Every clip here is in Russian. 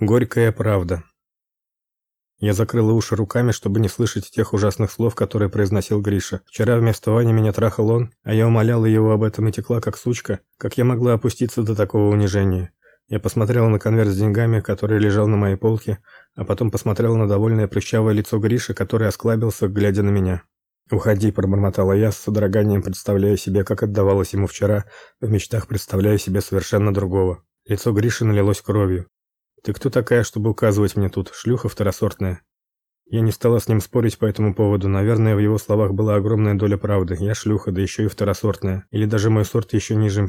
Горькая правда. Я закрыла уши руками, чтобы не слышать тех ужасных слов, которые произносил Гриша. Вчера вместо Вани меня трахал он, а я умоляла его об этом и текла как сучка. Как я могла опуститься до такого унижения? Я посмотрела на конверт с деньгами, который лежал на моей полке, а потом посмотрела на довольное прыщавое лицо Гриши, который осклабился, глядя на меня. «Уходи», – пробормотала я, с содроганием представляя себе, как отдавалось ему вчера, в мечтах представляя себе совершенно другого. Лицо Гриши налилось кровью. Ты кто такая, чтобы указывать мне тут, шлюха второсортная? Я не стала с ним спорить по этому поводу. Наверное, в его словах была огромная доля правды. Я шлюха, да еще и второсортная, или даже мой сорт еще ниже.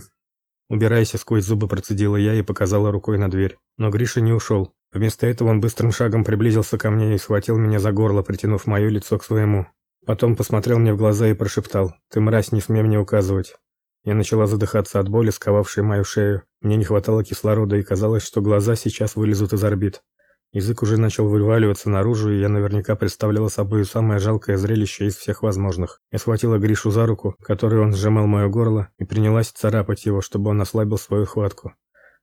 Убирайся, сквозь зубы процедила я и показала рукой на дверь. Но Гриша не ушел. Вместо этого он быстрым шагом приблизился ко мне и схватил меня за горло, притянув мое лицо к своему. Потом посмотрел мне в глаза и прошептал: "Ты мразь, не смей мне указывать". Я начала задыхаться от боли, сковавшей мою шею. Мне не хватало кислорода, и казалось, что глаза сейчас вылезут из орбит. Язык уже начал вываливаться наружу, и я наверняка представляла собой самое жалкое зрелище из всех возможных. Я схватила Гришу за руку, которой он сжимал мое горло, и принялась царапать его, чтобы он ослабил свою хватку.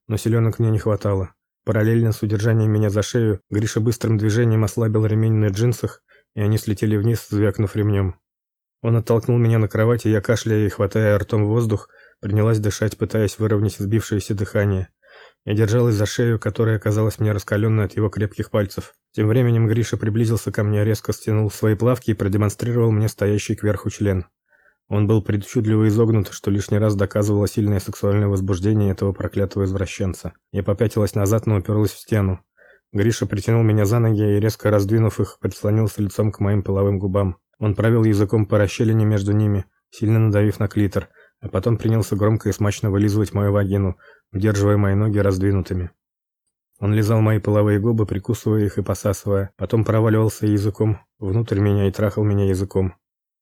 Но силёнок мне не хватало. Параллельно с удержанием меня за шею, Гриша быстрым движением ослабил ремень на джинсах, и они слетели вниз, звякнув ремнем. Он оттолкнул меня на кровать, и я, кашляя и хватая ртом воздух, принялась дышать, пытаясь выровнять сбившееся дыхание. Я держалась за шею, которая казалась мне раскаленной от его крепких пальцев. Тем временем Гриша приблизился ко мне, резко стянул свои плавки и продемонстрировал мне стоящий кверху член. Он был причудливо изогнут, что лишний раз доказывало сильное сексуальное возбуждение этого проклятого извращенца. Я попятилась назад, но уперлась в стену. Гриша притянул меня за ноги и, резко раздвинув их, прислонился лицом к моим половым губам. Он провел языком по расщелине между ними, сильно надавив на клитор, а потом принялся громко и смачно вылизывать мою вагину, удерживая мои ноги раздвинутыми. Он лизал мои половые губы, прикусывая их и посасывая, потом проваливался языком внутрь меня и трахал меня языком.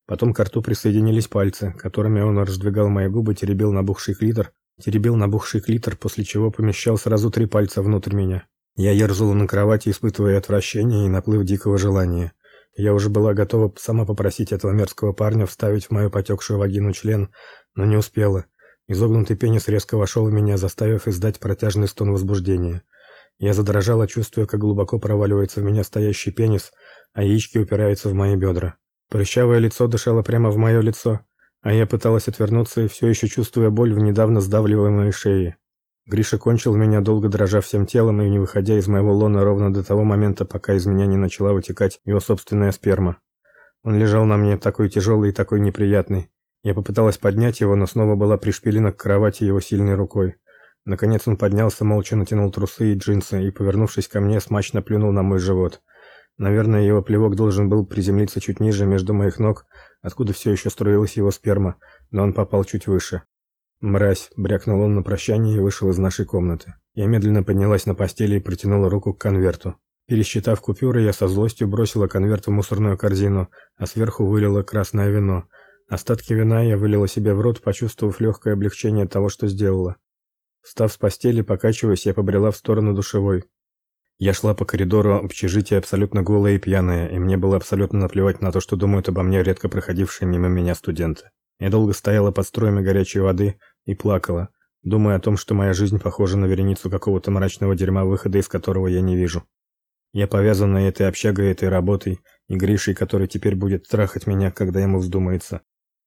Потом к рту присоединились пальцы, которыми он раздвигал мои губы, теребил набухший клитор, теребил набухший клитор, после чего помещал сразу три пальца внутрь меня. Я ерзала на кровати, испытывая отвращение и наплыв дикого желания. Я уже была готова сама попросить этого мерзкого парня вставить в мою потекшую вагину член, но не успела. Изогнутый пенис резко вошел в меня, заставив издать протяжный стон возбуждения. Я задрожала, чувствуя, как глубоко проваливается в меня стоящий пенис, а яички упираются в мои бедра. Прыщавое лицо дышало прямо в мое лицо, а я пыталась отвернуться все еще чувствуя боль в недавно сдавливаемой шее. Гриша кончил меня, долго дрожа всем телом и не выходя из моего лона ровно до того момента, пока из меня не начала вытекать его собственная сперма. Он лежал на мне такой тяжелый и такой неприятный. Я попыталась поднять его, но снова была пришпилена к кровати его сильной рукой. Наконец он поднялся, молча натянул трусы и джинсы и, повернувшись ко мне, смачно плюнул на мой живот. Наверное, его плевок должен был приземлиться чуть ниже между моих ног, откуда все еще струилась его сперма, но он попал чуть выше. «Мразь!» – брякнул он на прощание и вышел из нашей комнаты. Я медленно поднялась на постели и протянула руку к конверту. Пересчитав купюры, я со злостью бросила конверт в мусорную корзину, а сверху вылила красное вино. Остатки вина я вылила себе в рот, почувствовав легкое облегчение от того, что сделала. Встав с постели, покачиваясь, я побрела в сторону душевой. Я шла по коридору общежития абсолютно голая и пьяная, и мне было абсолютно наплевать на то, что думают обо мне редко проходившие мимо меня студенты. Я долго стояла под струями горячей воды, и плакала, думая о том, что моя жизнь похожа на вереницу какого-то мрачного дерьма, выхода из которого я не вижу. Я повязана этой общагой, этой работой и Гришей, который теперь будет трахать меня, когда ему вздумается.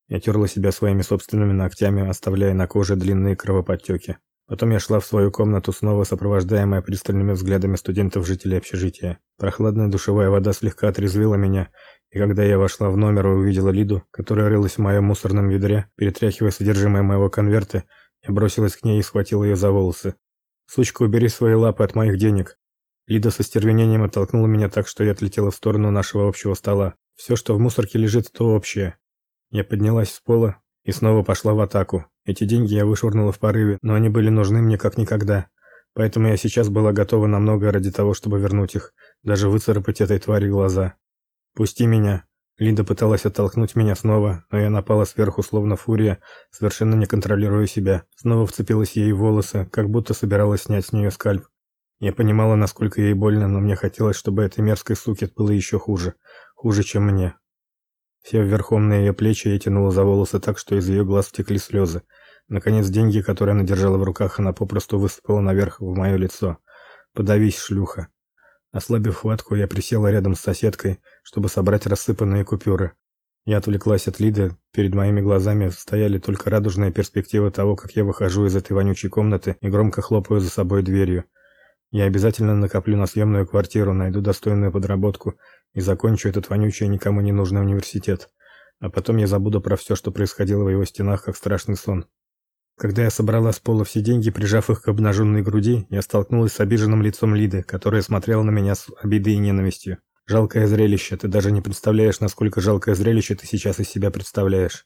Я терла себя своими собственными ногтями, оставляя на коже длинные кровоподтеки. Потом я шла в свою комнату, снова сопровождаемая пристальными взглядами студентов-жителей общежития. Прохладная душевая вода слегка отрезвила меня, и когда я вошла в номер и увидела Лиду, которая рылась в моем мусорном ведре, перетряхивая содержимое моего конверта, я бросилась к ней и схватила ее за волосы. «Сучка, убери свои лапы от моих денег!» Лида со стервенением оттолкнула меня так, что я отлетела в сторону нашего общего стола. Все, что в мусорке лежит, то общее. Я поднялась с пола и снова пошла в атаку. Эти деньги я вышвырнула в порыве, но они были нужны мне как никогда. Поэтому я сейчас была готова на многое ради того, чтобы вернуть их, даже выцарапать этой твари глаза. «Пусти меня!» Лида пыталась оттолкнуть меня снова, но я напала сверху, словно фурия, совершенно не контролируя себя. Снова вцепилась ей в волосы, как будто собиралась снять с нее скальп. Я понимала, насколько ей больно, но мне хотелось, чтобы этой мерзкой суке было еще хуже. Хуже, чем мне. Сев верхом на ее плечи, я тянула за волосы так, что из ее глаз текли слезы. Наконец, деньги, которые она держала в руках, она попросту высыпала наверх в мое лицо. Подавись, шлюха. Ослабив хватку, я присела рядом с соседкой, чтобы собрать рассыпанные купюры. Я отвлеклась от Лиды, перед моими глазами стояли только радужные перспективы того, как я выхожу из этой вонючей комнаты и громко хлопаю за собой дверью. Я обязательно накоплю на съемную квартиру, найду достойную подработку и закончу этот вонючий никому не нужный университет. А потом я забуду про все, что происходило в его стенах, как страшный сон. Когда я собрала с пола все деньги, прижав их к обнаженной груди, я столкнулась с обиженным лицом Лиды, которая смотрела на меня с обидой и ненавистью. Жалкое зрелище, ты даже не представляешь, насколько жалкое зрелище ты сейчас из себя представляешь.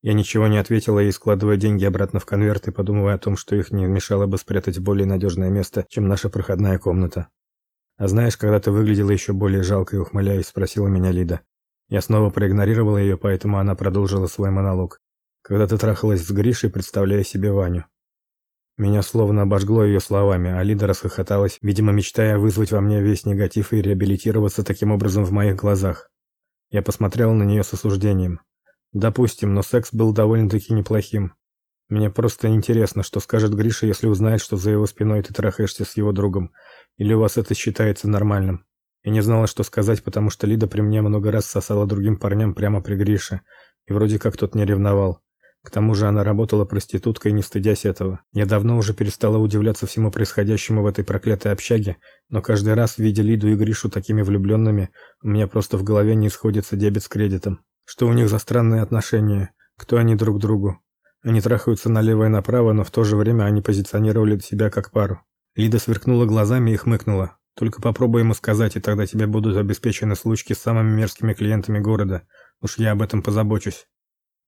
Я ничего не ответила и складывая деньги обратно в конверт и подумывая о том, что их не мешало бы спрятать в более надежное место, чем наша проходная комната. А знаешь, когда ты выглядела еще более жалко ухмыляясь, спросила меня Лида. Я снова проигнорировала ее, поэтому она продолжила свой монолог когда ты трахалась с Гришей, представляя себе Ваню. Меня словно обожгло ее словами, а Лида расхохоталась, видимо, мечтая вызвать во мне весь негатив и реабилитироваться таким образом в моих глазах. Я посмотрел на нее с осуждением. Допустим, но секс был довольно-таки неплохим. Мне просто интересно, что скажет Гриша, если узнает, что за его спиной ты трахаешься с его другом, или у вас это считается нормальным. Я не знала, что сказать, потому что Лида при мне много раз сосала другим парням прямо при Грише, и вроде как тот не ревновал. К тому же она работала проституткой, не стыдясь этого. Я давно уже перестала удивляться всему происходящему в этой проклятой общаге, но каждый раз, видя Лиду и Гришу такими влюбленными, у меня просто в голове не сходится дебет с кредитом. Что у них за странные отношения? Кто они друг другу? Они трахаются налево и направо, но в то же время они позиционировали себя как пару. Лида сверкнула глазами и хмыкнула. Только попробуй ему сказать, и тогда тебе будут обеспечены случки с самыми мерзкими клиентами города. Уж я об этом позабочусь.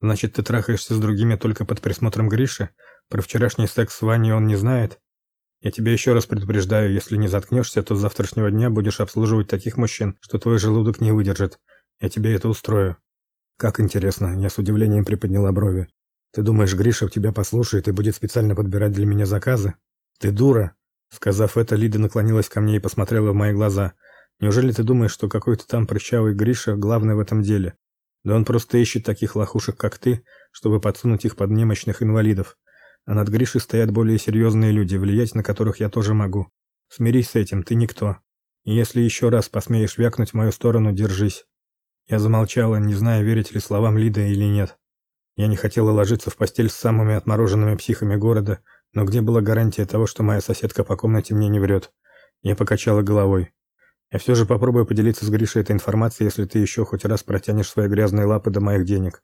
Значит, ты трахаешься с другими только под присмотром Гриши? Про вчерашний секс с Ваней он не знает? Я тебя еще раз предупреждаю, если не заткнешься, то с завтрашнего дня будешь обслуживать таких мужчин, что твой желудок не выдержит. Я тебе это устрою. Как интересно, я с удивлением приподняла брови. Ты думаешь, Гриша тебя послушает и будет специально подбирать для меня заказы? Ты дура. Сказав это, Лида наклонилась ко мне и посмотрела в мои глаза. Неужели ты думаешь, что какой-то там прыщавый Гриша главный в этом деле? Да он просто ищет таких лохушек, как ты, чтобы подсунуть их под немощных инвалидов. А над Гришей стоят более серьезные люди, влиять на которых я тоже могу. Смирись с этим, ты никто. И если еще раз посмеешь вякнуть в мою сторону, держись. Я замолчала, не зная, верить ли словам Лиды или нет. Я не хотела ложиться в постель с самыми отмороженными психами города, но где была гарантия того, что моя соседка по комнате мне не врет? Я покачала головой. Я все же попробую поделиться с Гришей этой информацией, если ты еще хоть раз протянешь свои грязные лапы до моих денег.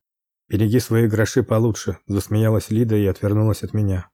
Береги свои гроши получше, засмеялась Лида и отвернулась от меня.